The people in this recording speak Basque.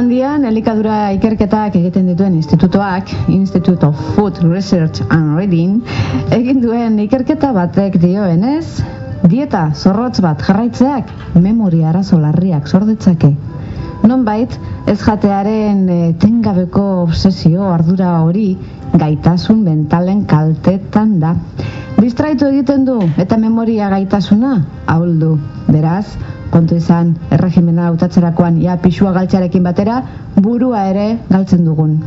elikadura ikerketak egiten dituen institutoak, Institute of Food Research and Reading, egin duen ikerketa batek dioenez, dieta zorrotz bat jarraitzeak memoria arazo larriak sorditzake. Nonbait, ez jatearen e, tengabeko obsesio ardura hori gaitasun mentalen kaltetan da. Distraitu egiten du eta memoria gaitasuna ahuldu. Beraz, kontu izan erregimena hautatzerakoan ja pixua galtzarekin batera burua ere galtzen dugun.